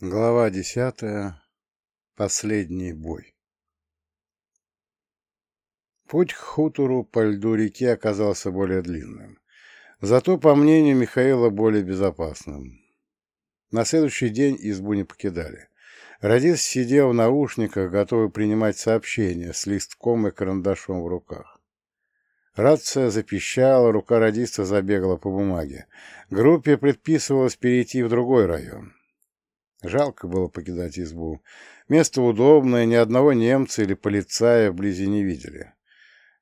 Глава десятая. Последний бой. Путь к хутору по льду реки оказался более длинным, зато, по мнению Михаила, более безопасным. На следующий день избу не покидали. Радис сидел в наушниках, готовый принимать сообщения с листком и карандашом в руках. Рация запищала, рука радиста забегала по бумаге. Группе предписывалось перейти в другой район. Жалко было покидать избу. Место удобное, ни одного немца или полицая вблизи не видели.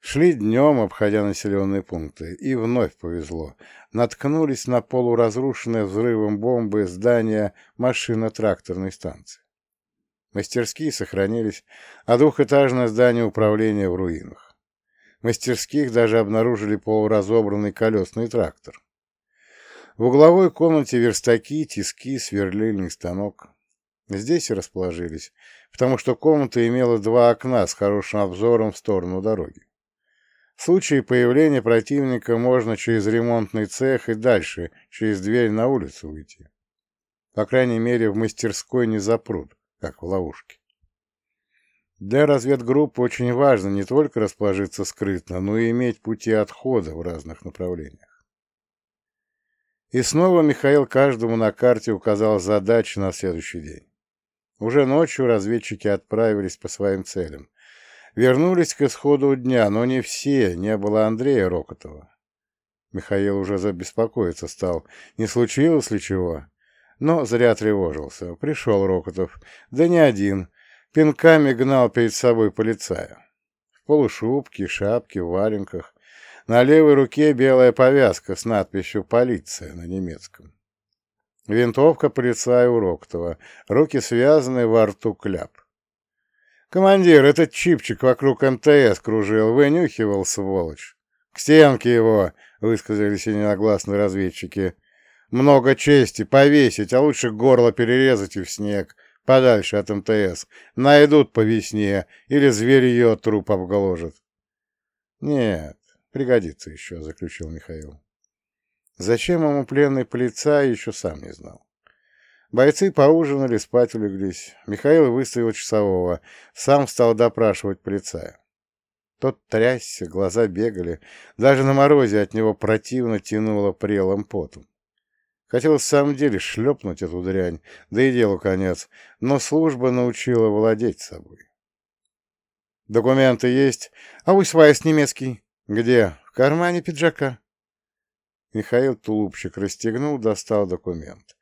Шли днем, обходя населенные пункты, и вновь повезло. Наткнулись на полуразрушенное взрывом бомбы здание машино-тракторной станции. Мастерские сохранились, а двухэтажное здание управления в руинах. В мастерских даже обнаружили полуразобранный колесный трактор. В угловой комнате верстаки, тиски, сверлильный станок. Здесь и расположились, потому что комната имела два окна с хорошим обзором в сторону дороги. В случае появления противника можно через ремонтный цех и дальше, через дверь на улицу выйти. По крайней мере, в мастерской не запрут, как в ловушке. Для разведгруппы очень важно не только расположиться скрытно, но и иметь пути отхода в разных направлениях. И снова Михаил каждому на карте указал задачи на следующий день. Уже ночью разведчики отправились по своим целям. Вернулись к исходу дня, но не все, не было Андрея Рокотова. Михаил уже забеспокоиться стал, не случилось ли чего. Но зря тревожился. Пришел Рокотов, да не один, пинками гнал перед собой полицая. В полушубке, шапке, валенках, на левой руке белая повязка с надписью «Полиция» на немецком. Винтовка полицая у Роктова, руки связаны, во рту кляп. «Командир, этот чипчик вокруг МТС кружил, вынюхивал, сволочь!» «К стенке его!» — высказались единогласные разведчики. «Много чести, повесить, а лучше горло перерезать и в снег, подальше от МТС. Найдут по весне, или зверье труп обгложат». «Нет, Пригодится еще, — заключил Михаил. Зачем ему пленный полицай, еще сам не знал. Бойцы поужинали, спать улеглись. Михаил выставил часового, сам стал допрашивать полицая. Тот трясся, глаза бегали, даже на морозе от него противно тянуло прелым потом. Хотел в самом деле шлепнуть эту дрянь, да и делу конец, но служба научила владеть собой. «Документы есть, а усвайс немецкий?» «Где? В кармане пиджака?» Михаил тулупчик расстегнул, достал документ.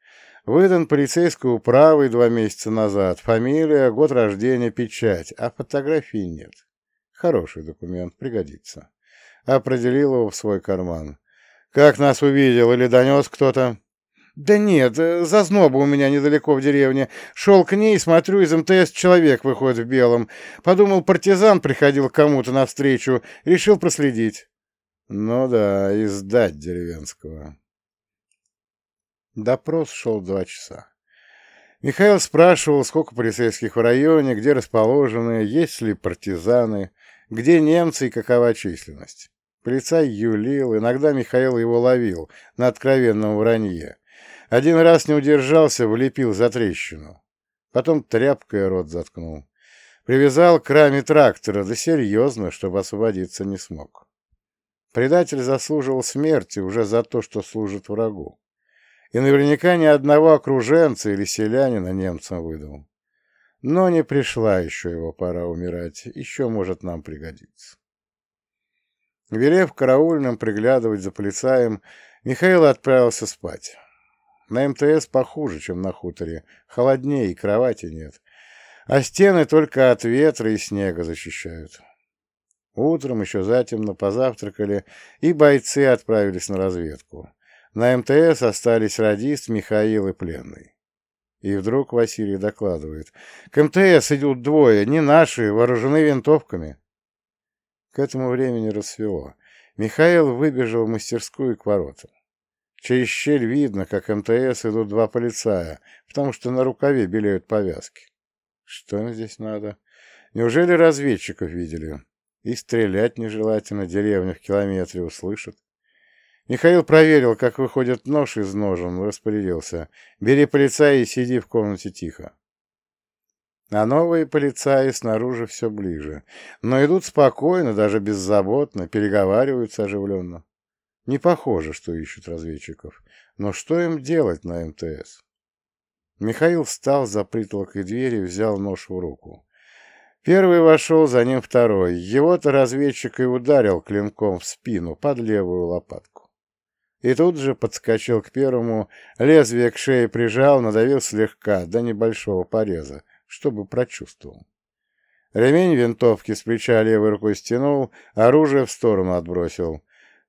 Выдан полицейской управой два месяца назад. Фамилия, год рождения, печать, а фотографии нет. Хороший документ, пригодится. Определил его в свой карман. «Как нас увидел или донес кто-то?» «Да нет, зазноба у меня недалеко в деревне. Шел к ней, смотрю, из МТС человек выходит в белом. Подумал, партизан приходил кому-то навстречу, решил проследить». «Ну да, и сдать деревенского». Допрос шел два часа. Михаил спрашивал, сколько полицейских в районе, где расположены, есть ли партизаны, где немцы и какова численность. Полицай юлил, иногда Михаил его ловил на откровенном вранье. Один раз не удержался, влепил за трещину. Потом тряпкой рот заткнул. Привязал к раме трактора, да серьезно, чтобы освободиться не смог. Предатель заслуживал смерти уже за то, что служит врагу. И наверняка ни одного окруженца или селянина немцам выдал. Но не пришла еще его пора умирать, еще может нам пригодиться. Велев караульным приглядывать за полицаем, Михаил отправился спать. На МТС похуже, чем на хуторе. Холоднее и кровати нет. А стены только от ветра и снега защищают. Утром еще затемно позавтракали, и бойцы отправились на разведку. На МТС остались радист, Михаил и пленный. И вдруг Василий докладывает. «К МТС идут двое, не наши, вооружены винтовками». К этому времени рассвело. Михаил выбежал в мастерскую к воротам. Через щель видно, как МТС идут два полицая, потому что на рукаве белеют повязки. Что им здесь надо? Неужели разведчиков видели? И стрелять нежелательно, деревню в километре услышат. Михаил проверил, как выходит нож из ножен, распорядился. «Бери полицая и сиди в комнате тихо». А новые полицаи снаружи все ближе. Но идут спокойно, даже беззаботно, переговариваются оживленно. Не похоже, что ищут разведчиков. Но что им делать на МТС? Михаил встал за притолкой двери и взял нож в руку. Первый вошел, за ним второй. Его-то разведчик и ударил клинком в спину под левую лопатку. И тут же подскочил к первому, лезвие к шее прижал, надавил слегка, до небольшого пореза, чтобы прочувствовал. Ремень винтовки с плеча левой рукой стянул, оружие в сторону отбросил.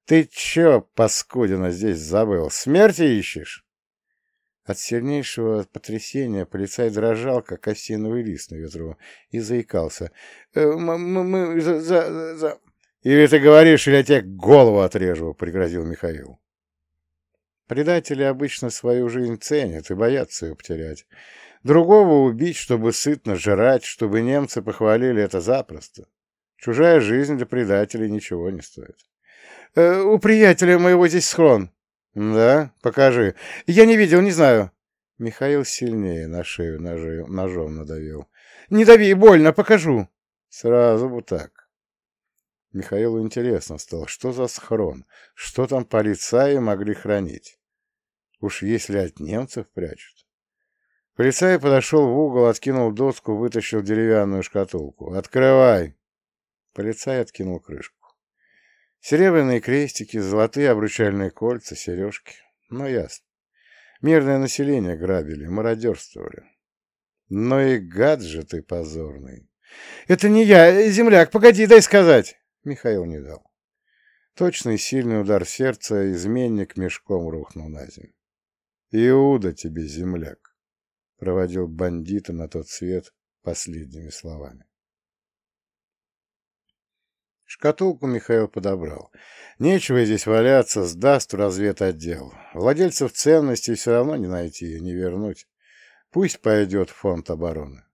«Ты чё, паскудина, здесь забыл? Смерти ищешь?» От сильнейшего потрясения полицай дрожал, как осиновый лист на ветру, и заикался. «Э, «Мы... мы... за... за... за...» «Или ты говоришь, или я тебе голову отрежу», — пригрозил Михаил. Предатели обычно свою жизнь ценят и боятся ее потерять. Другого убить, чтобы сытно жрать, чтобы немцы похвалили это запросто. Чужая жизнь для предателей ничего не стоит. Э, «У приятеля моего здесь схрон». «Да? Покажи. Я не видел, не знаю». Михаил сильнее на шею ножи, ножом надавил. «Не дави, больно, покажу». «Сразу вот так». Михаилу интересно стало, что за схрон, что там полицаи могли хранить. Уж если от немцев прячут. Полицай подошел в угол, откинул доску, вытащил деревянную шкатулку. «Открывай!» Полицай откинул крышку. Серебряные крестики, золотые обручальные кольца, сережки. Ну, ясно. Мирное население грабили, мародерствовали. Но и гад же ты позорный. «Это не я, земляк, погоди, дай сказать!» Михаил не дал. Точный сильный удар сердца, изменник мешком рухнул на землю. «Иуда тебе, земляк!» проводил бандита на тот свет последними словами. Шкатулку Михаил подобрал. Нечего здесь валяться, сдаст в разведотдел. Владельцев ценностей все равно не найти и не вернуть. Пусть пойдет в фонд обороны.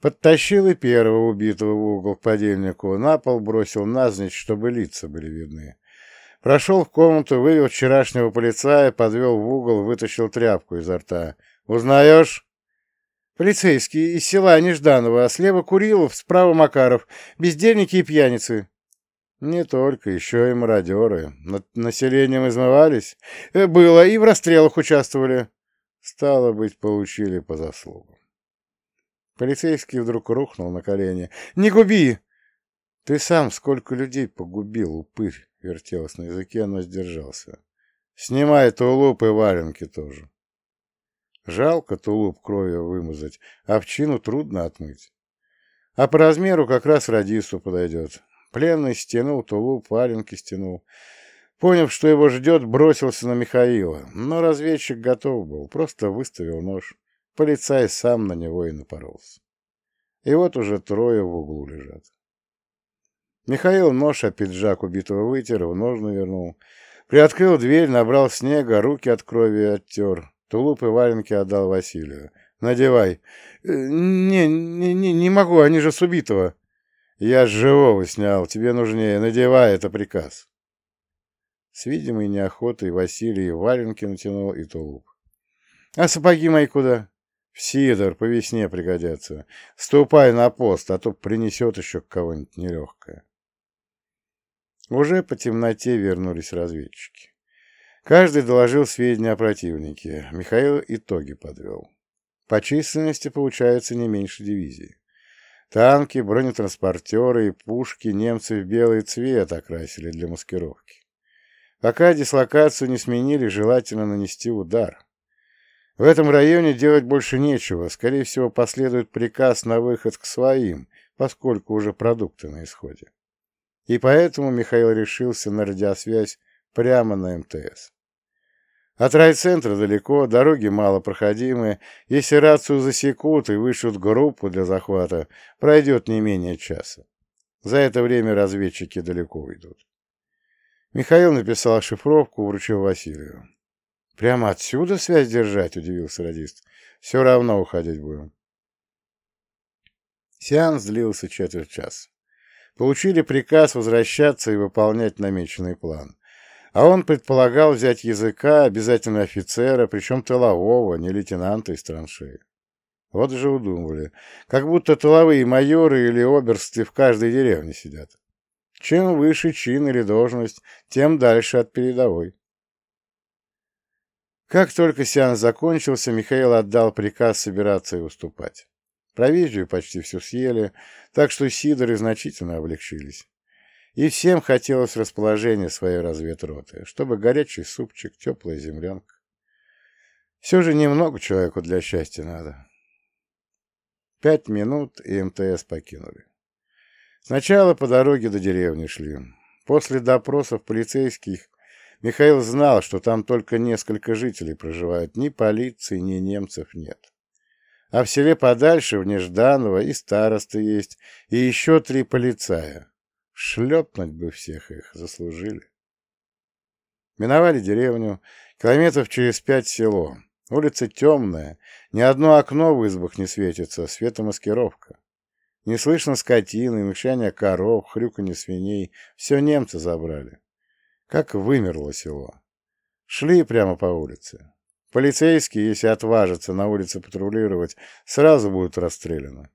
Подтащил и первого убитого в угол к подельнику, на пол бросил назничь, чтобы лица были видны. Прошел в комнату, вывел вчерашнего полицая, подвел в угол, вытащил тряпку изо рта — Узнаешь? Полицейские из села Нежданова, а слева Курилов, справа Макаров, бездельники и пьяницы. Не только, еще и мародеры. Над населением измывались? Э, было, и в расстрелах участвовали. Стало быть, получили по заслугам. Полицейский вдруг рухнул на колени. «Не губи!» «Ты сам сколько людей погубил, упырь!» — вертелось на языке, но сдержался. «Снимай тулуп и валенки тоже». Жалко тулуп кровью вымазать, овчину трудно отмыть. А по размеру как раз радисту подойдет. Пленный стянул тулуп, валенки стянул. Поняв, что его ждет, бросился на Михаила, но разведчик готов был, просто выставил нож. Полицай сам на него и напоролся. И вот уже трое в углу лежат. Михаил нож, а пиджак убитого вытер, в ножны вернул. Приоткрыл дверь, набрал снега, руки от крови оттер. Тулуп и валенки отдал Василию. «Надевай». «Э, «Не, не, не, не могу, они же с убитого». «Я с живого снял, тебе нужнее. Надевай, это приказ». С видимой неохотой Василий валенки натянул и тулуп. «А сапоги мои куда?» «В Сидор, по весне пригодятся. Ступай на пост, а то принесет еще кого-нибудь нелегкое». Уже по темноте вернулись разведчики. Каждый доложил сведения о противнике. Михаил итоги подвел. По численности получается не меньше дивизии. Танки, бронетранспортеры и пушки немцы в белый цвет окрасили для маскировки. Пока дислокацию не сменили, желательно нанести удар. В этом районе делать больше нечего. Скорее всего, последует приказ на выход к своим, поскольку уже продукты на исходе. И поэтому Михаил решился на радиосвязь прямо на МТС. От райцентра далеко, дороги малопроходимые. Если рацию засекут и вышлют группу для захвата, пройдет не менее часа. За это время разведчики далеко уйдут. Михаил написал шифровку, вручил Василию. «Прямо отсюда связь держать?» — удивился радист. «Все равно уходить будем». Сеанс длился четверть часа. Получили приказ возвращаться и выполнять намеченный план. А он предполагал взять языка, обязательно офицера, причем тылового, не лейтенанта из траншеи. Вот же удумывали. Как будто тыловые майоры или оберсты в каждой деревне сидят. Чем выше чин или должность, тем дальше от передовой. Как только сеанс закончился, Михаил отдал приказ собираться и уступать. Провизию почти всю съели, так что сидоры значительно облегчились. И всем хотелось расположения своей разведроты, чтобы горячий супчик, теплая землянка. Все же немного человеку для счастья надо. Пять минут, и МТС покинули. Сначала по дороге до деревни шли. После допросов полицейских Михаил знал, что там только несколько жителей проживают, ни полиции, ни немцев нет. А в селе подальше, в Нежданово, и старосты есть, и еще три полицая. Шлепнуть бы всех их, заслужили. Миновали деревню, километров через пять село. Улица темная, ни одно окно в избах не светится, светомаскировка. Не слышно скотины, мычания коров, хрюканье свиней. Все немцы забрали. Как вымерло село. Шли прямо по улице. Полицейские, если отважатся на улице патрулировать, сразу будут расстреляны.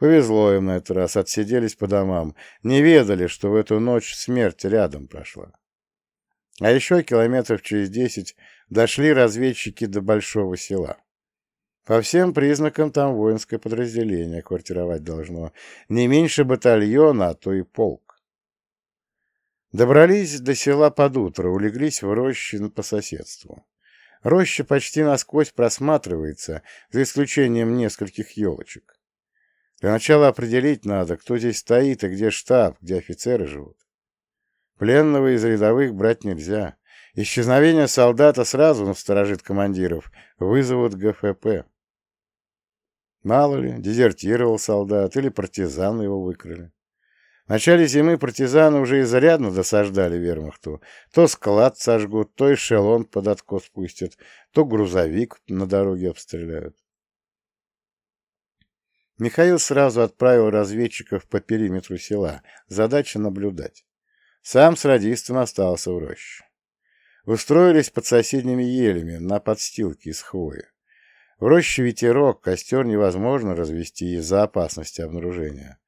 Повезло им на этот раз, отсиделись по домам, не ведали, что в эту ночь смерть рядом прошла. А еще километров через десять дошли разведчики до большого села. По всем признакам там воинское подразделение квартировать должно. Не меньше батальона, а то и полк. Добрались до села под утро, улеглись в роще по соседству. Роща почти насквозь просматривается, за исключением нескольких елочек. Для начала определить надо, кто здесь стоит и где штаб, где офицеры живут. Пленного из рядовых брать нельзя. Исчезновение солдата сразу насторожит командиров, вызовут ГФП. Мало ли, дезертировал солдат или партизаны его выкрали. В начале зимы партизаны уже изрядно досаждали вермахту. То склад сожгут, то эшелон под откос пустят, то грузовик на дороге обстреляют. Михаил сразу отправил разведчиков по периметру села. Задача наблюдать. Сам с радистом остался в роще. Устроились под соседними елями на подстилке из хвои. В роще ветерок, костер невозможно развести из-за опасности обнаружения.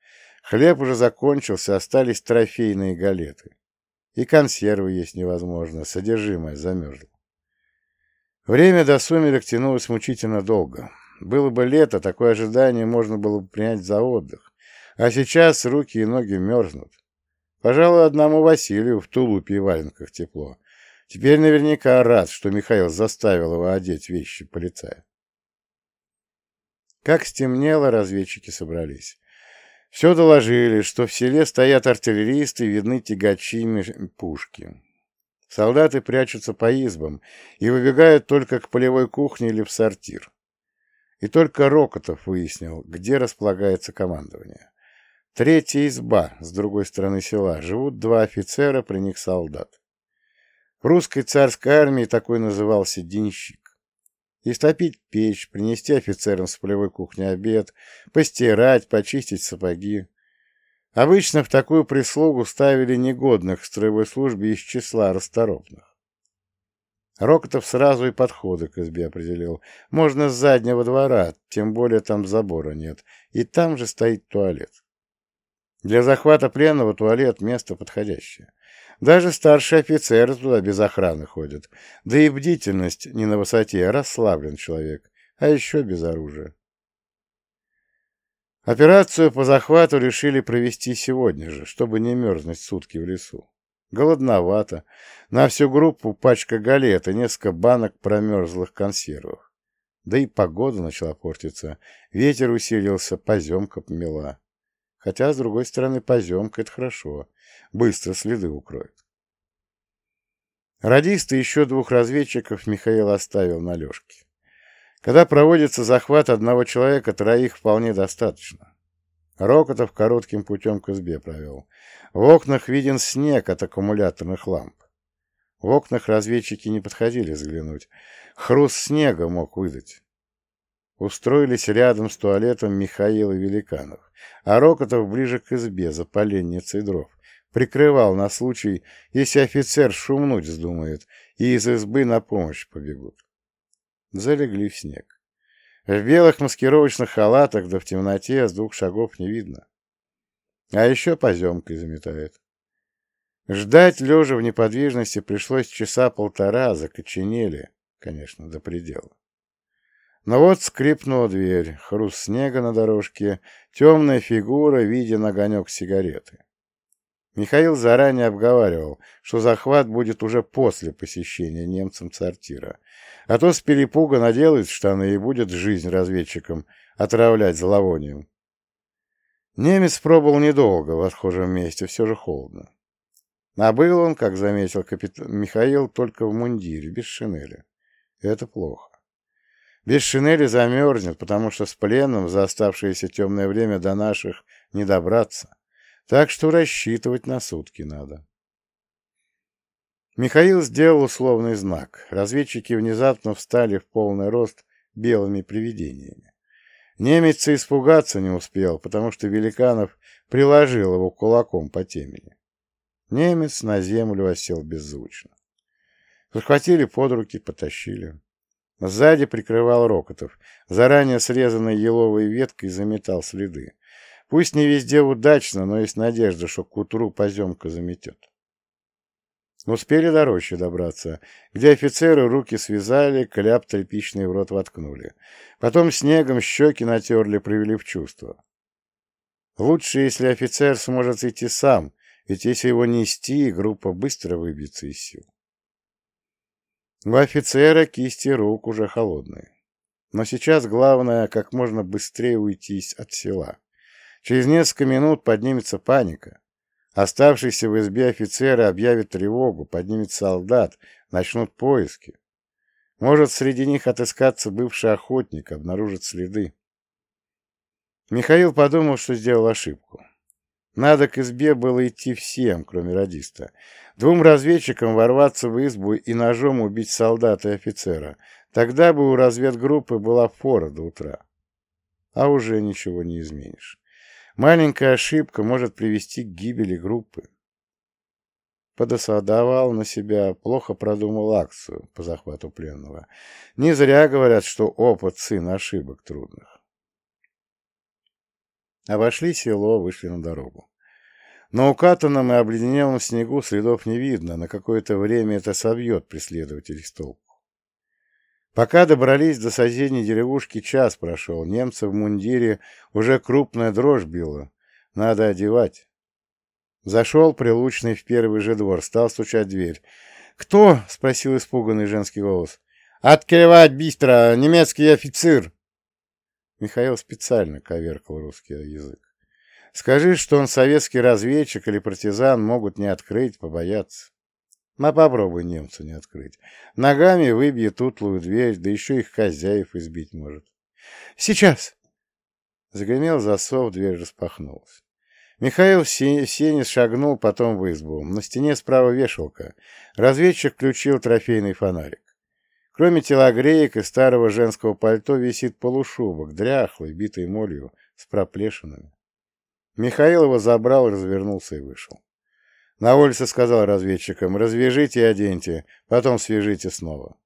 Хлеб уже закончился, остались трофейные галеты. И консервы есть невозможно, содержимое замерзло. Время до сумерек тянулось мучительно долго. Было бы лето, такое ожидание можно было бы принять за отдых. А сейчас руки и ноги мерзнут. Пожалуй, одному Василию в тулупе и валенках тепло. Теперь наверняка рад, что Михаил заставил его одеть вещи полицая. Как стемнело, разведчики собрались. Все доложили, что в селе стоят артиллеристы, видны тягачи пушки. Солдаты прячутся по избам и выбегают только к полевой кухне или в сортир. И только Рокотов выяснил, где располагается командование. Третья изба с другой стороны села. Живут два офицера, при них солдат. В русской царской армии такой назывался денщик. Истопить печь, принести офицерам с полевой кухни обед, постирать, почистить сапоги. Обычно в такую прислугу ставили негодных к строевой службе из числа расторопных. Рокотов сразу и подходы к избе определил. Можно с заднего двора, тем более там забора нет, и там же стоит туалет. Для захвата пленного туалет – место подходящее. Даже старшие офицеры туда без охраны ходят. Да и бдительность не на высоте, а расслаблен человек, а еще без оружия. Операцию по захвату решили провести сегодня же, чтобы не мерзнуть сутки в лесу. Голодновато. На всю группу пачка галет и несколько банок промерзлых консервов. Да и погода начала портиться. Ветер усилился, поземка помела. Хотя, с другой стороны, поземка — это хорошо. Быстро следы укроет. Радисты еще двух разведчиков Михаил оставил на Лешке. Когда проводится захват одного человека, троих вполне достаточно. Рокотов коротким путем к избе провел. В окнах виден снег от аккумуляторных ламп. В окнах разведчики не подходили взглянуть. Хруст снега мог выдать. Устроились рядом с туалетом Михаила Великанов, а Рокотов ближе к избе, за поленницей дров. Прикрывал на случай, если офицер шумнуть вздумает, и из избы на помощь побегут. Залегли в снег. В белых маскировочных халатах, да в темноте с двух шагов не видно. А еще поземкой заметает. Ждать, лежа в неподвижности, пришлось часа полтора, закоченели, конечно, до предела. Но вот скрипнула дверь, хруст снега на дорожке, темная фигура, видя огонек сигареты. Михаил заранее обговаривал, что захват будет уже после посещения немцам сортира, а то с перепуга наделает штаны и будет жизнь разведчикам отравлять зловонием. Немец пробовал недолго в отхожем месте, все же холодно. А был он, как заметил капитан Михаил, только в мундире, без шинели. Это плохо. Без шинели замерзнет, потому что с пленным за оставшееся темное время до наших не добраться. Так что рассчитывать на сутки надо. Михаил сделал условный знак. Разведчики внезапно встали в полный рост белыми привидениями. Немец испугаться не успел, потому что Великанов приложил его кулаком по темени. Немец на землю осел беззвучно. Захватили под руки, потащили. Сзади прикрывал Рокотов. Заранее срезанной еловой веткой заметал следы. Пусть не везде удачно, но есть надежда, что к утру поземка заметет. Успели до рощи добраться, где офицеры руки связали, кляп тряпичный в рот воткнули. Потом снегом щеки натерли, привели в чувство. Лучше, если офицер сможет идти сам, ведь если его нести, группа быстро выбьется из сил. У офицера кисти рук уже холодные. Но сейчас главное как можно быстрее уйти от села. Через несколько минут поднимется паника. Оставшиеся в избе офицеры объявят тревогу, поднимет солдат, начнут поиски. Может среди них отыскаться бывший охотник, обнаружит следы. Михаил подумал, что сделал ошибку. Надо к избе было идти всем, кроме радиста. Двум разведчикам ворваться в избу и ножом убить солдата и офицера. Тогда бы у разведгруппы была фора до утра. А уже ничего не изменишь. Маленькая ошибка может привести к гибели группы. Подосадовал на себя, плохо продумал акцию по захвату пленного. Не зря говорят, что опыт сын ошибок трудных. Обошли село, вышли на дорогу. На укатанном и обледенелом снегу следов не видно, на какое-то время это собьет преследователей с толку. Пока добрались до соседней деревушки, час прошел. Немцы в мундире уже крупная дрожь била. Надо одевать. Зашел прилучный в первый же двор, стал стучать дверь. «Кто?» — спросил испуганный женский голос. «Открывать быстро! Немецкий офицер!» Михаил специально коверкал русский язык. Скажи, что он советский разведчик или партизан, могут не открыть, побояться. На попробуй немцу не открыть. Ногами выбьет утлую дверь, да еще их хозяев избить может. Сейчас! Загремел засов, дверь распахнулась. Михаил сене шагнул, потом в избу. На стене справа вешалка. Разведчик включил трофейный фонарик. Кроме телогреек и старого женского пальто висит полушубок, дряхлый, битый молью, с проплешинами. Михаил его забрал, развернулся и вышел. На улице сказал разведчикам, развяжите и оденьте, потом свяжите снова.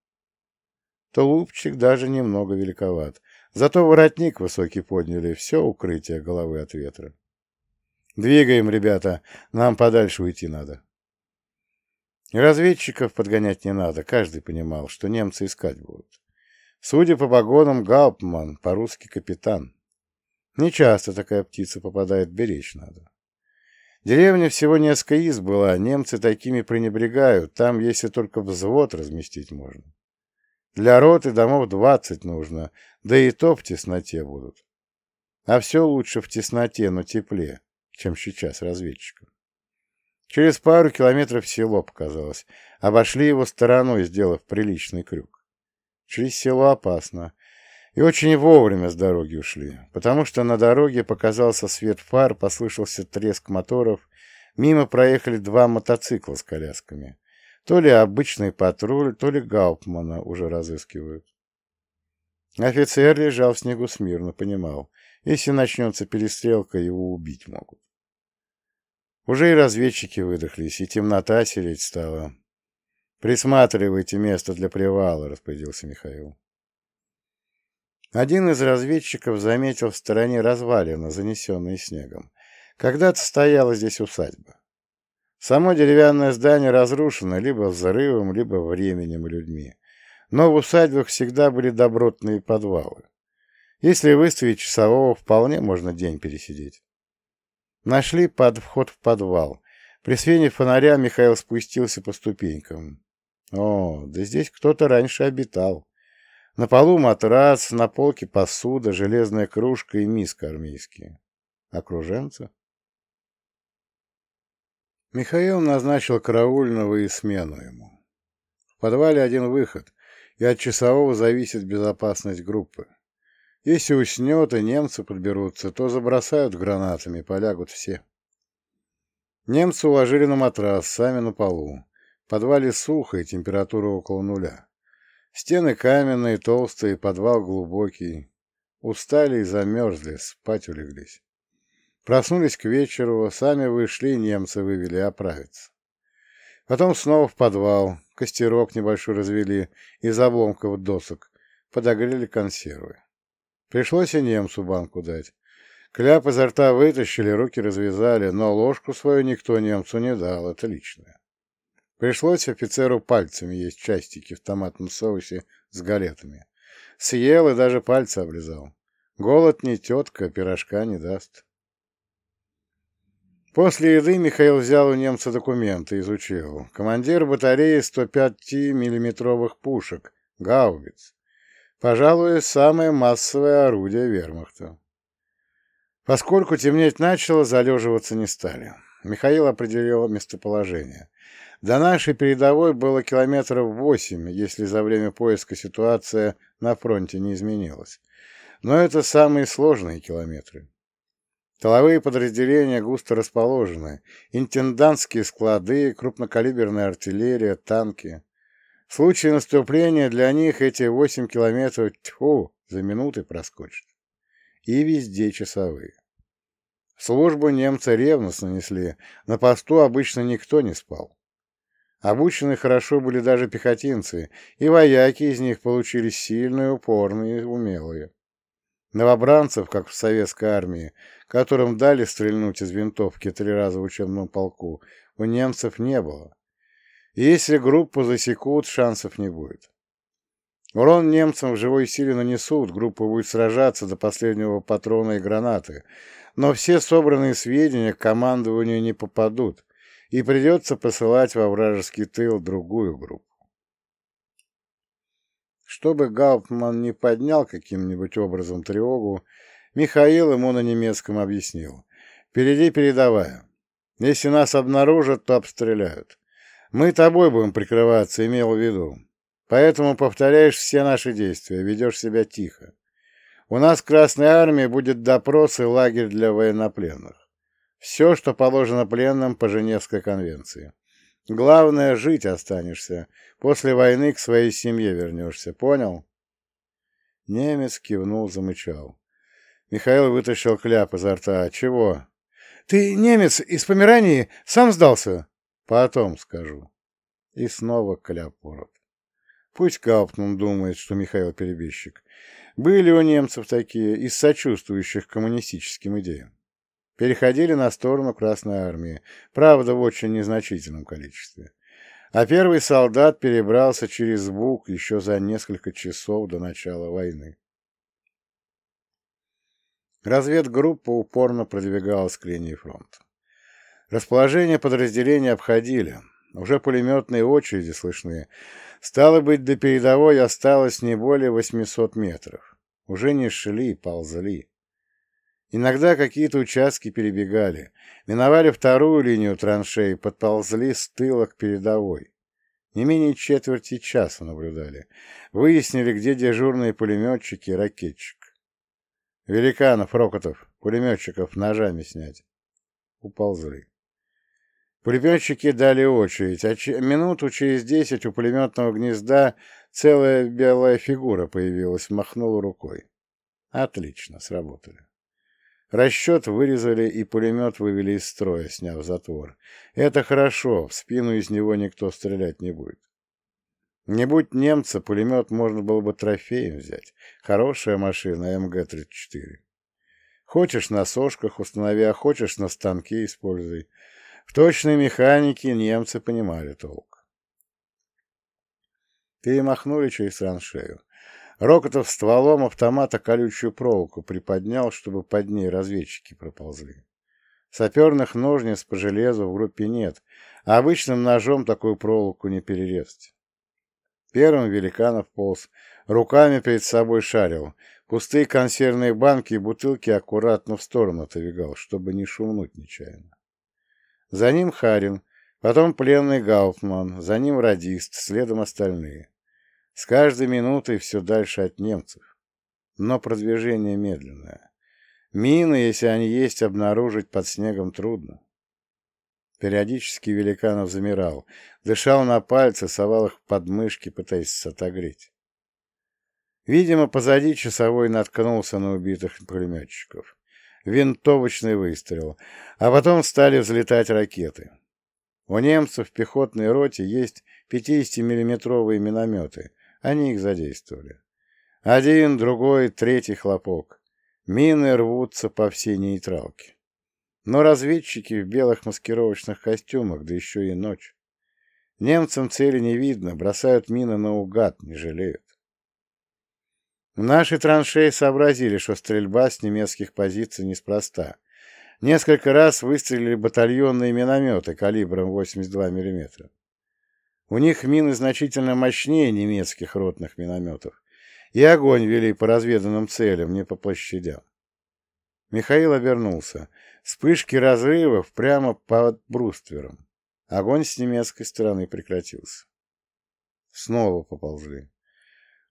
Тулупчик даже немного великоват, зато воротник высокий подняли, все укрытие головы от ветра. Двигаем, ребята, нам подальше уйти надо. Разведчиков подгонять не надо, каждый понимал, что немцы искать будут. Судя по погонам, Гауптман, по-русски капитан. Не часто такая птица попадает, беречь надо. Деревня всего несколько из была, немцы такими пренебрегают, там если только взвод разместить можно. Для роты домов двадцать нужно, да и то в тесноте будут. А все лучше в тесноте, но тепле, чем сейчас разведчикам. Через пару километров село показалось. Обошли его стороной, сделав приличный крюк. Через село опасно. И очень вовремя с дороги ушли, потому что на дороге показался свет фар, послышался треск моторов, мимо проехали два мотоцикла с колясками. То ли обычный патруль, то ли Гауптмана уже разыскивают. Офицер лежал в снегу смирно, понимал, если начнется перестрелка, его убить могут. Уже и разведчики выдохлись, и темнота сереть стала. «Присматривайте место для привала», — распорядился Михаил. Один из разведчиков заметил в стороне развалины, занесенные снегом. Когда-то стояла здесь усадьба. Само деревянное здание разрушено либо взрывом, либо временем людьми. Но в усадьбах всегда были добротные подвалы. Если выставить часового, вполне можно день пересидеть. Нашли под вход в подвал. При свете фонаря Михаил спустился по ступенькам. О, да здесь кто-то раньше обитал. На полу матрас, на полке посуда, железная кружка и миска армейские. Окруженцы? Михаил назначил караульного и смену ему. В подвале один выход, и от часового зависит безопасность группы. Если уснет и немцы подберутся, то забросают гранатами, полягут все. Немцы уложили на матрас, сами на полу. В подвале сухо и температура около нуля. Стены каменные, толстые, подвал глубокий. Устали и замерзли, спать улеглись. Проснулись к вечеру, сами вышли, немцы вывели оправиться. Потом снова в подвал, костерок небольшой развели из обломков досок, подогрели консервы. Пришлось и немцу банку дать. Кляп изо рта вытащили, руки развязали, но ложку свою никто немцу не дал, это личное. Пришлось офицеру пальцами есть частики в томатном соусе с галетами. Съел и даже пальцы облизал. Голод не тетка, пирожка не даст. После еды Михаил взял у немца документы, изучил. Командир батареи 105 миллиметровых пушек, гаубиц. Пожалуй, самое массовое орудие вермахта. Поскольку темнеть начало, залеживаться не стали. Михаил определил местоположение. До нашей передовой было километров восемь, если за время поиска ситуация на фронте не изменилась. Но это самые сложные километры. Тыловые подразделения густо расположены, интендантские склады, крупнокалиберная артиллерия, танки. В случае наступления для них эти восемь километров тьфу, за минуты проскочат. И везде часовые. Службу немцы ревностно несли, на посту обычно никто не спал. Обучены хорошо были даже пехотинцы, и вояки из них получились сильные, упорные умелые. Новобранцев, как в советской армии, которым дали стрельнуть из винтовки три раза в учебном полку, у немцев не было. Если группу засекут, шансов не будет. Урон немцам в живой силе нанесут, группа будет сражаться до последнего патрона и гранаты, но все собранные сведения к командованию не попадут, и придется посылать во вражеский тыл другую группу. Чтобы Гауптман не поднял каким-нибудь образом тревогу, Михаил ему на немецком объяснил. «Впереди передовая. Если нас обнаружат, то обстреляют. Мы тобой будем прикрываться, имел в виду. Поэтому повторяешь все наши действия, ведешь себя тихо. У нас в Красной Армии будет допрос и лагерь для военнопленных. Все, что положено пленным по Женевской конвенции. Главное, жить останешься. После войны к своей семье вернешься. Понял? Немец кивнул, замычал. Михаил вытащил кляп изо рта. Чего? Ты немец из Померании? Сам сдался? Потом скажу. И снова кляп ворот. Пусть Кауптман думает, что Михаил перебежчик. Были у немцев такие, из сочувствующих коммунистическим идеям переходили на сторону Красной Армии, правда, в очень незначительном количестве. А первый солдат перебрался через Буг еще за несколько часов до начала войны. Разведгруппа упорно продвигалась к линии фронта. Расположение подразделений обходили. Уже пулеметные очереди слышны. Стало быть, до передовой осталось не более 800 метров. Уже не шли, ползли. Иногда какие-то участки перебегали, миновали вторую линию траншей, подползли с тыла к передовой. Не менее четверти часа наблюдали. Выяснили, где дежурные пулеметчики и ракетчик. Великанов, Рокотов, пулеметчиков ножами снять. Уползли. Пулеметчики дали очередь, а минуту через десять у пулеметного гнезда целая белая фигура появилась, махнула рукой. Отлично, сработали. Расчет вырезали и пулемет вывели из строя, сняв затвор. Это хорошо, в спину из него никто стрелять не будет. Не будь немца, пулемет можно было бы трофеем взять. Хорошая машина МГ-34. Хочешь на сошках установи, а хочешь на станке используй. В точной механике немцы понимали толк. Перемахнули через траншею. Рокотов стволом автомата колючую проволоку приподнял, чтобы под ней разведчики проползли. Саперных ножниц по железу в группе нет, а обычным ножом такую проволоку не перерезать. Первым Великанов полз, руками перед собой шарил, пустые консервные банки и бутылки аккуратно в сторону отодвигал, чтобы не шумнуть нечаянно. За ним Харин, потом пленный Гауптман, за ним радист, следом остальные. С каждой минутой все дальше от немцев. Но продвижение медленное. Мины, если они есть, обнаружить под снегом трудно. Периодически Великанов замирал, дышал на пальцы, совал их в подмышки, пытаясь отогреть. Видимо, позади часовой наткнулся на убитых пулеметчиков. Винтовочный выстрел, а потом стали взлетать ракеты. У немцев в пехотной роте есть 50-миллиметровые минометы, они их задействовали. Один, другой, третий хлопок. Мины рвутся по всей нейтралке. Но разведчики в белых маскировочных костюмах, да еще и ночь. Немцам цели не видно, бросают мины наугад, не жалеют. Наши траншеи сообразили, что стрельба с немецких позиций неспроста. Несколько раз выстрелили батальонные минометы калибром 82 мм. У них мины значительно мощнее немецких ротных минометов, и огонь вели по разведанным целям, не по площадям. Михаил обернулся. Вспышки разрывов прямо под бруствером. Огонь с немецкой стороны прекратился. Снова поползли.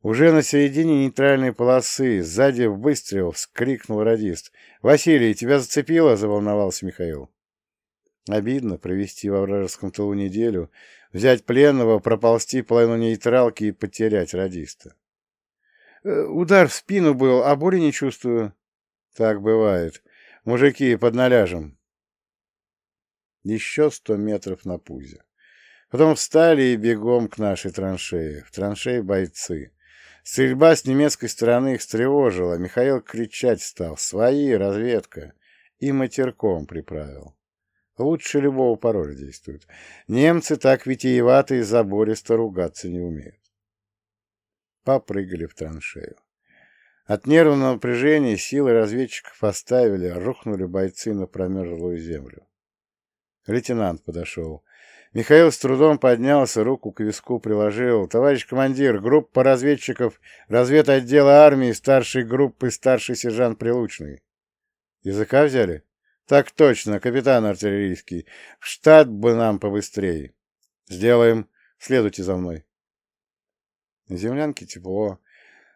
Уже на середине нейтральной полосы, сзади выстрел, вскрикнул радист. «Василий, тебя зацепило?» — заволновался Михаил. Обидно провести во вражеском тылу неделю, взять пленного, проползти половину нейтралки и потерять радиста. «Э, «Удар в спину был, а боли не чувствую». «Так бывает. Мужики, под наляжем. Еще сто метров на пузе. Потом встали и бегом к нашей траншее. В траншее бойцы. Стрельба с немецкой стороны их встревожила. Михаил кричать стал. Свои, разведка. И матерком приправил. Лучше любого пароля действует. Немцы так витиевато и забористо ругаться не умеют. Попрыгали в траншею. От нервного напряжения силы разведчиков оставили, рухнули бойцы на промерзлую землю. Лейтенант подошел. Михаил с трудом поднялся, руку к виску приложил. «Товарищ командир, группа разведчиков разведотдела армии, старшей группы старший сержант Прилучный». «Языка взяли?» «Так точно, капитан артиллерийский. В штат бы нам побыстрее». «Сделаем. Следуйте за мной». На землянке тепло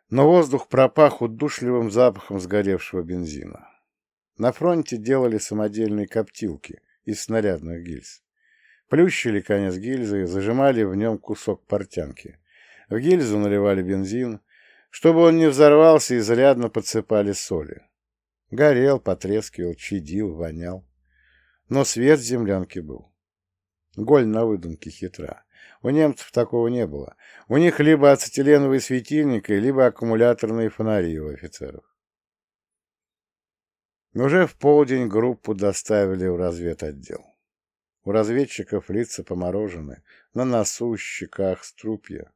но воздух пропах удушливым запахом сгоревшего бензина. На фронте делали самодельные коптилки из снарядных гильз. Плющили конец гильзы, зажимали в нем кусок портянки. В гильзу наливали бензин. Чтобы он не взорвался, изрядно подсыпали соли. Горел, потрескивал, чадил, вонял. Но свет в землянке был. Голь на выдумке хитра. У немцев такого не было. У них либо ацетиленовые светильники, либо аккумуляторные фонари у офицеров. Уже в полдень группу доставили в разведотдел. У разведчиков лица поморожены, на носу, щеках, струпья.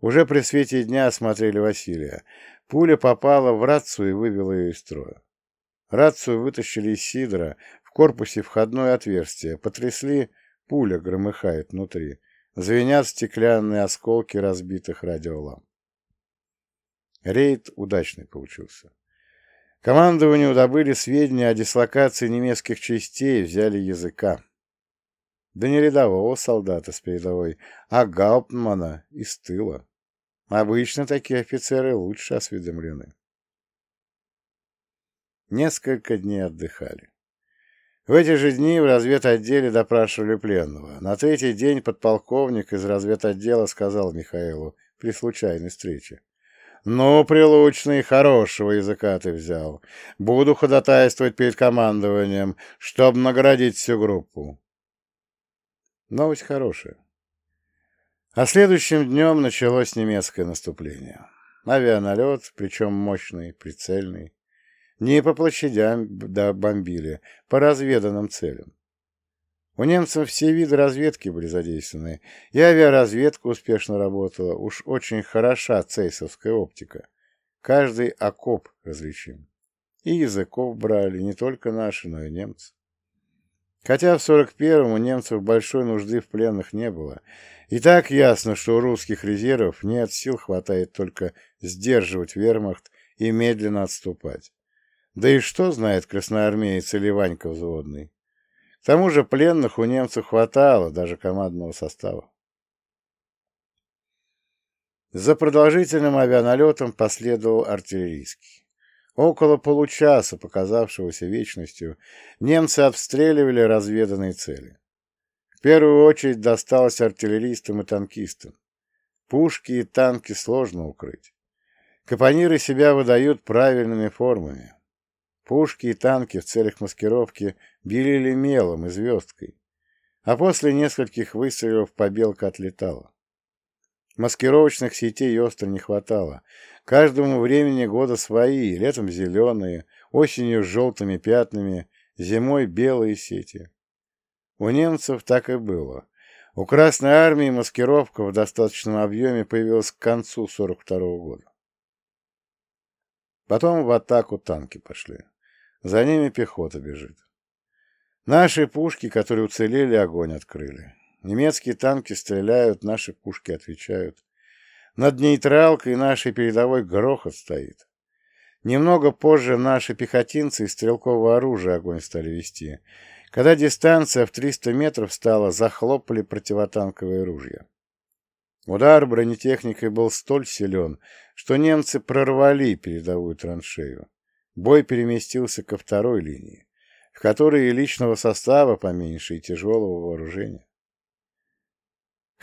Уже при свете дня осмотрели Василия. Пуля попала в рацию и вывела ее из строя. Рацию вытащили из сидра, в корпусе входное отверстие, потрясли, пуля громыхает внутри. Звенят стеклянные осколки разбитых радиоламп. Рейд удачный получился. Командованию добыли сведения о дислокации немецких частей взяли языка. Да не рядового солдата с передовой, а Гауптмана из тыла. Обычно такие офицеры лучше осведомлены. Несколько дней отдыхали. В эти же дни в разведотделе допрашивали пленного. На третий день подполковник из разведотдела сказал Михаилу при случайной встрече. «Ну, прилучный, хорошего языка ты взял. Буду ходатайствовать перед командованием, чтобы наградить всю группу». Новость хорошая. А следующим днем началось немецкое наступление. Авианалет, причем мощный, прицельный. Не по площадям да бомбили, по разведанным целям. У немцев все виды разведки были задействованы, и авиаразведка успешно работала, уж очень хороша цейсовская оптика. Каждый окоп различим. И языков брали не только наши, но и немцы. Хотя в 41-м у немцев большой нужды в пленных не было, и так ясно, что у русских резервов нет сил, хватает только сдерживать вермахт и медленно отступать. Да и что знает красноармеец или Ванька взводный? К тому же пленных у немцев хватало, даже командного состава. За продолжительным авианалетом последовал артиллерийский. Около получаса, показавшегося вечностью, немцы обстреливали разведанные цели. В первую очередь досталось артиллеристам и танкистам. Пушки и танки сложно укрыть. Капониры себя выдают правильными формами. Пушки и танки в целях маскировки белили мелом и звездкой, а после нескольких выстрелов побелка отлетала. Маскировочных сетей остро не хватало. Каждому времени года свои, летом зеленые, осенью с желтыми пятнами, зимой белые сети. У немцев так и было. У Красной Армии маскировка в достаточном объеме появилась к концу 42 -го года. Потом в атаку танки пошли. За ними пехота бежит. Наши пушки, которые уцелели, огонь открыли. Немецкие танки стреляют, наши пушки отвечают. Над нейтралкой нашей передовой грохот стоит. Немного позже наши пехотинцы из стрелкового оружия огонь стали вести. Когда дистанция в 300 метров стала, захлопали противотанковые ружья. Удар бронетехникой был столь силен, что немцы прорвали передовую траншею бой переместился ко второй линии, в которой и личного состава поменьше, и тяжелого вооружения.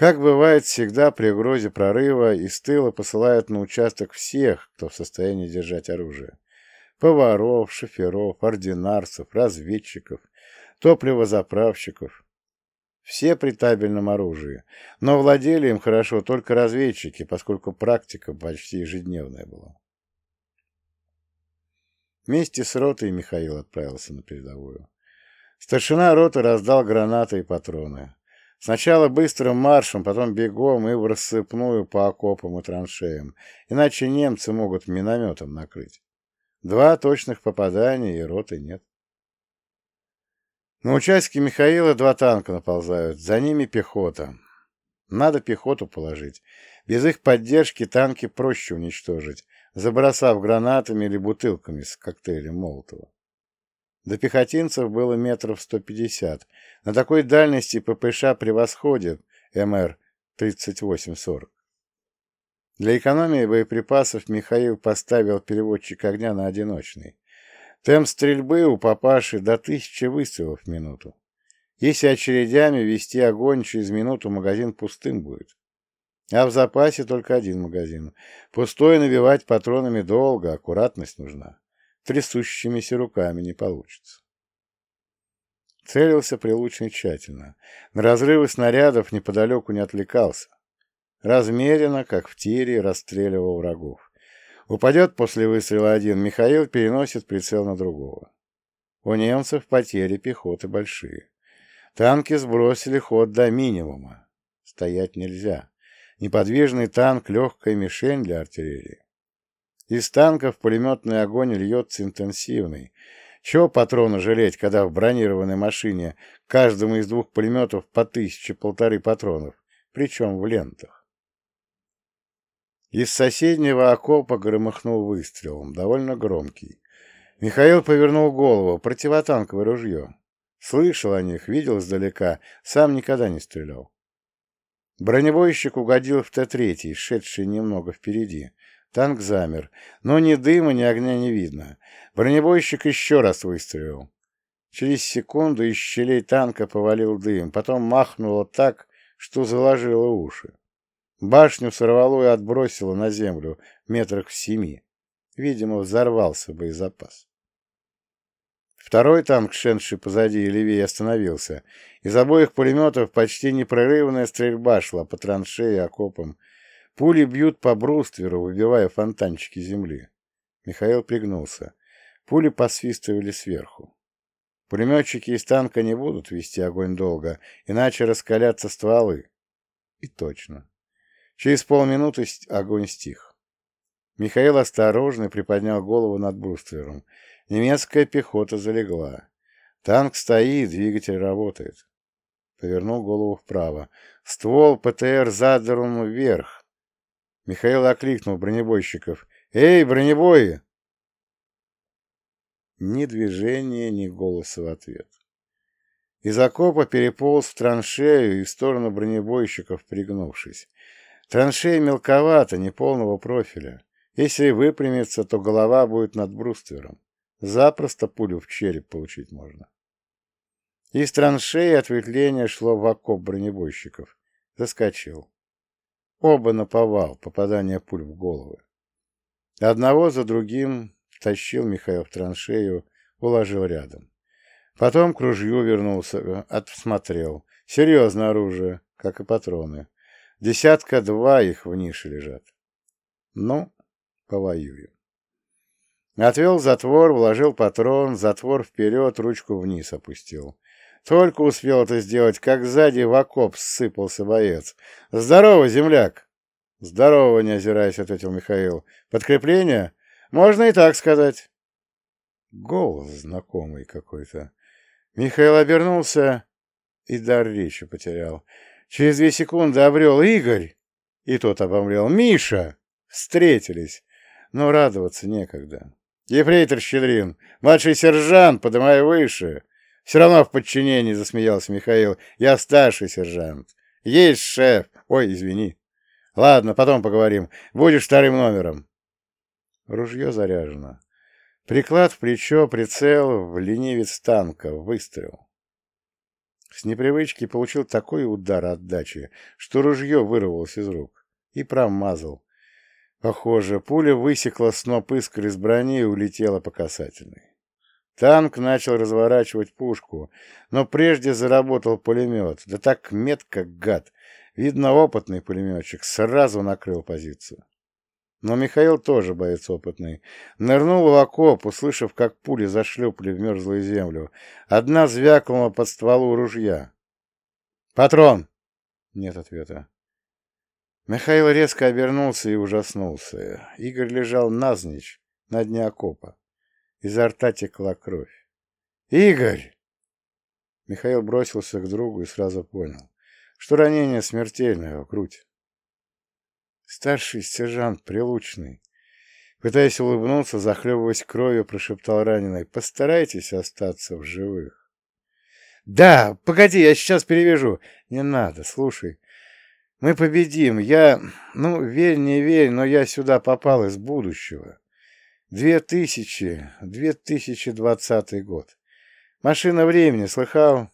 Как бывает всегда при угрозе прорыва, из тыла посылают на участок всех, кто в состоянии держать оружие. Поваров, шоферов, ординарцев, разведчиков, топливозаправщиков. Все при табельном оружии, но владели им хорошо только разведчики, поскольку практика почти ежедневная была. Вместе с ротой Михаил отправился на передовую. Старшина роты раздал гранаты и патроны. Сначала быстрым маршем, потом бегом и в рассыпную по окопам и траншеям, иначе немцы могут минометом накрыть. Два точных попадания и роты нет. На участке Михаила два танка наползают, за ними пехота. Надо пехоту положить. Без их поддержки танки проще уничтожить, забросав гранатами или бутылками с коктейлем Молотова. До пехотинцев было метров 150. На такой дальности ППШ превосходит МР-3840. Для экономии боеприпасов Михаил поставил переводчик огня на одиночный. Темп стрельбы у папаши до тысячи выстрелов в минуту. Если очередями вести огонь, через минуту магазин пустым будет. А в запасе только один магазин. Пустой набивать патронами долго, аккуратность нужна. Трясущимися руками не получится. Целился прилучный тщательно. На разрывы снарядов неподалеку не отвлекался. Размеренно, как в тире, расстреливал врагов. Упадет после выстрела один, Михаил переносит прицел на другого. У немцев потери пехоты большие. Танки сбросили ход до минимума. Стоять нельзя. Неподвижный танк — легкая мишень для артиллерии. Из танков пулеметный огонь льется интенсивный. Чего патроны жалеть, когда в бронированной машине каждому из двух пулеметов по тысяче-полторы патронов, причем в лентах? Из соседнего окопа громыхнул выстрелом, довольно громкий. Михаил повернул голову, противотанковое ружье. Слышал о них, видел издалека, сам никогда не стрелял. Бронебойщик угодил в Т-3, шедший немного впереди. Танк замер, но ни дыма, ни огня не видно. Бронебойщик еще раз выстрелил. Через секунду из щелей танка повалил дым, потом махнуло так, что заложило уши. Башню сорвало и отбросило на землю метрах в семи. Видимо, взорвался боезапас. Второй танк, шедший позади и левее, остановился. Из обоих пулеметов почти непрерывная стрельба шла по траншеи окопам. Пули бьют по брустверу, выбивая фонтанчики земли. Михаил пригнулся. Пули посвистывали сверху. Пулеметчики из танка не будут вести огонь долго, иначе раскалятся стволы. И точно. Через полминуты огонь стих. Михаил осторожно приподнял голову над бруствером. Немецкая пехота залегла. Танк стоит, двигатель работает. Повернул голову вправо. Ствол ПТР задран вверх. Михаил окликнул бронебойщиков. «Эй, бронебои!» Ни движения, ни голоса в ответ. Из окопа переполз в траншею и в сторону бронебойщиков, пригнувшись. Траншея мелковата, неполного профиля. Если выпрямиться, то голова будет над бруствером. Запросто пулю в череп получить можно. Из траншеи ответвление шло в окоп бронебойщиков. Заскочил. Оба наповал, попадание пуль в головы. Одного за другим Тащил Михаил в траншею, уложил рядом. Потом к ружью вернулся, отсмотрел. Серьезное оружие, как и патроны. Десятка-два их в нише лежат. Ну, повоюем. Отвел затвор, вложил патрон, затвор вперед, ручку вниз опустил. Только успел это сделать, как сзади в окоп сыпался боец. «Здорово, земляк!» «Здорово, не озираясь», — ответил Михаил. «Подкрепление?» Можно и так сказать. Голос знакомый какой-то. Михаил обернулся и дар речи потерял. Через две секунды обрел Игорь, и тот обомлел. Миша! Встретились, но радоваться некогда. Ефрейтор Щедрин, младший сержант, подымай выше. Все равно в подчинении, засмеялся Михаил. Я старший сержант. Есть шеф. Ой, извини. Ладно, потом поговорим. Будешь вторым номером. Ружье заряжено. Приклад в плечо, прицел, в ленивец танка, выстрел. С непривычки получил такой удар отдачи, что ружье вырвалось из рук. И промазал. Похоже, пуля высекла сноп искр из брони и улетела по касательной. Танк начал разворачивать пушку, но прежде заработал пулемет. Да так метко, гад. Видно, опытный пулеметчик сразу накрыл позицию. Но Михаил тоже боец опытный. Нырнул в окоп, услышав, как пули зашлепали в мерзлую землю. Одна звякнула под стволу ружья. «Патрон!» Нет ответа. Михаил резко обернулся и ужаснулся. Игорь лежал навзничь, на дне окопа. Изо рта текла кровь. «Игорь!» Михаил бросился к другу и сразу понял, что ранение смертельное в грудь. Старший сержант Прилучный. Пытаясь улыбнуться, захлебываясь кровью, прошептал раненый. Постарайтесь остаться в живых. Да, погоди, я сейчас перевяжу. Не надо, слушай. Мы победим. Я, ну, верь, не верь, но я сюда попал из будущего. Две тысячи, две тысячи двадцатый год. Машина времени, слыхал?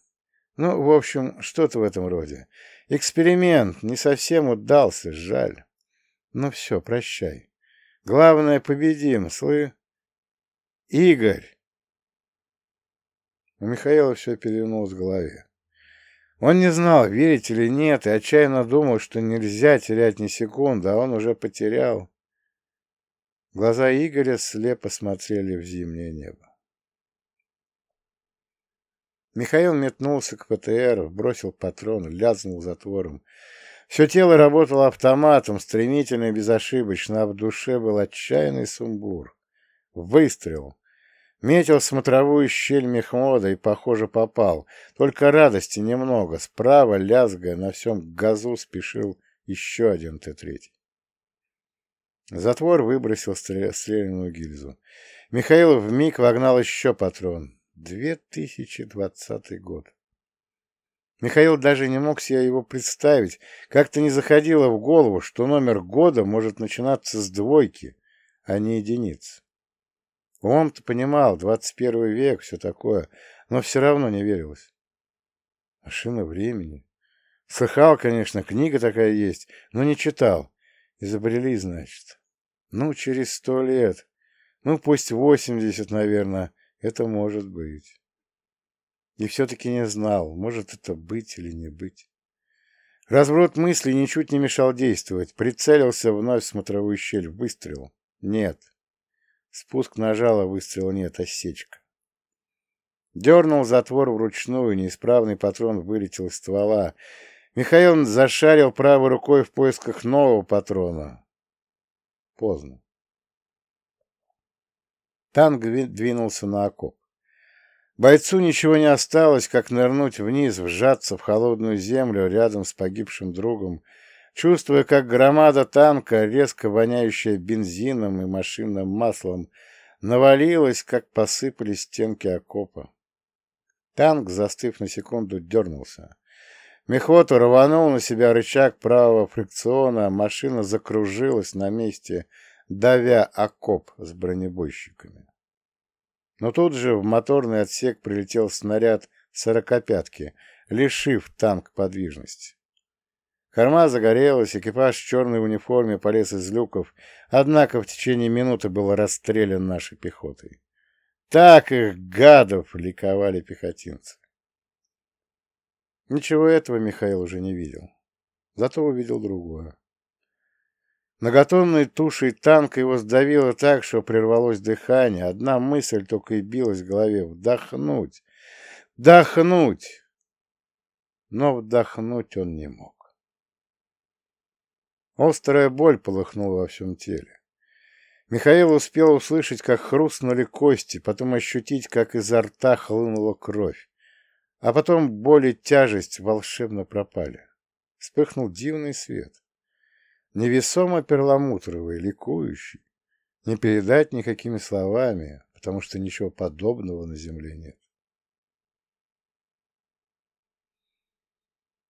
Ну, в общем, что-то в этом роде. Эксперимент не совсем удался, жаль. Ну все, прощай. Главное, победим, слы... Игорь! У Михаила все перевернулось в голове. Он не знал, верить или нет, и отчаянно думал, что нельзя терять ни секунды, а он уже потерял. Глаза Игоря слепо смотрели в зимнее небо. Михаил метнулся к ПТР, бросил патрон, лязнул затвором. Все тело работало автоматом, стремительно и безошибочно, а в душе был отчаянный сумбур. Выстрел. Метил смотровую щель мехмода и, похоже, попал. Только радости немного. Справа, лязгая, на всем газу спешил еще один Т-3. Затвор выбросил стрелянную гильзу. Михаил вмиг вогнал еще патрон. 2020 год. Михаил даже не мог себе его представить, как-то не заходило в голову, что номер года может начинаться с двойки, а не единиц. Он-то понимал, 21 век, все такое, но все равно не верилось. Машина времени. Слыхал, конечно, книга такая есть, но не читал. Изобрели, значит. Ну, через сто лет. Ну, пусть восемьдесят, наверное. Это может быть. И все-таки не знал, может это быть или не быть. Разброд мыслей ничуть не мешал действовать. Прицелился вновь в смотровую щель. Выстрел. Нет. Спуск нажала, выстрела нет, осечка. Дернул затвор вручную, неисправный патрон вылетел из ствола. Михаил зашарил правой рукой в поисках нового патрона. Поздно. Танк двинулся на окоп. Бойцу ничего не осталось, как нырнуть вниз, вжаться в холодную землю рядом с погибшим другом, чувствуя, как громада танка, резко воняющая бензином и машинным маслом, навалилась, как посыпались стенки окопа. Танк, застыв на секунду, дернулся. Мехвод рванул на себя рычаг правого фрикциона, машина закружилась на месте, давя окоп с бронебойщиками. Но тут же в моторный отсек прилетел снаряд сорокопятки, лишив танк подвижности. Корма загорелась, экипаж в черной униформе полез из люков, однако в течение минуты был расстрелян нашей пехотой. Так их, гадов, ликовали пехотинцы. Ничего этого Михаил уже не видел. Зато увидел другое. Многотонной тушей танка его сдавило так, что прервалось дыхание. Одна мысль только и билась в голове — вдохнуть, вдохнуть. Но вдохнуть он не мог. Острая боль полыхнула во всем теле. Михаил успел услышать, как хрустнули кости, потом ощутить, как изо рта хлынула кровь. А потом боль и тяжесть волшебно пропали. Вспыхнул дивный свет. Невесомо перламутровый, ликующий. Не передать никакими словами, потому что ничего подобного на земле нет.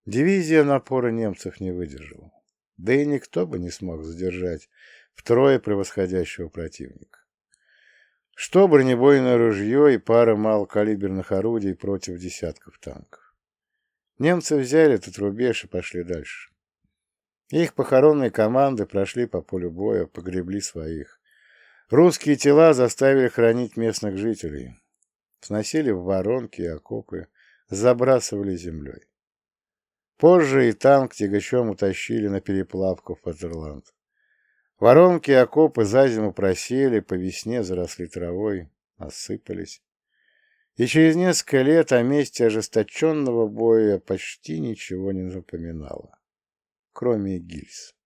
Дивизия напора немцев не выдержала. Да и никто бы не смог задержать втрое превосходящего противника. Что бронебойное ружье и пара малокалиберных орудий против десятков танков. Немцы взяли этот рубеж и пошли дальше. Их похоронные команды прошли по полю боя, погребли своих. Русские тела заставили хранить местных жителей. Сносили в воронки и окопы, забрасывали землей. Позже и танк тягачом утащили на переплавку в Фатерланд. Воронки и окопы за зиму просели, по весне заросли травой, осыпались. И через несколько лет о месте ожесточенного боя почти ничего не напоминало, кроме гильз.